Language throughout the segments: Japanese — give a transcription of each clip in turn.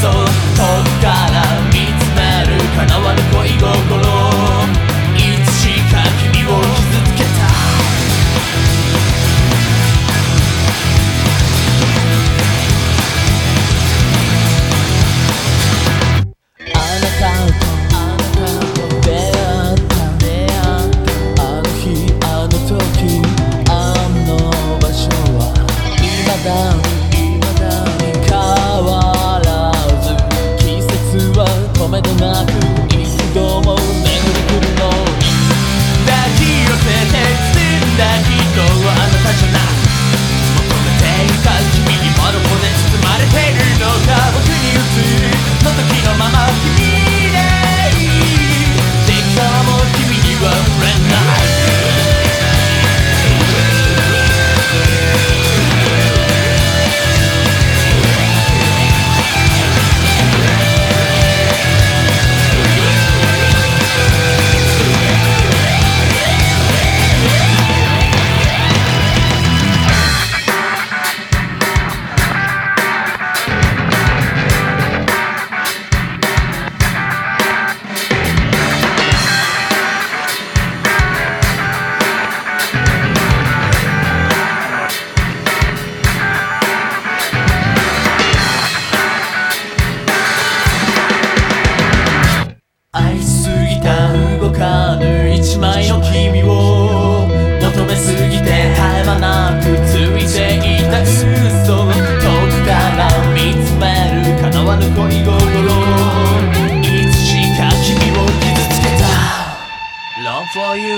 遠くから見つめる叶わぬ恋心いつしか君を傷つけた。あの時あの場所は今だく一度も巡り来るの。抱き寄せて包んだ人はあなたじゃない。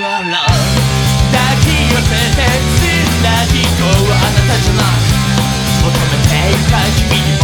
抱き寄せて繋ぎこうあなたじゃない。求めていた君に。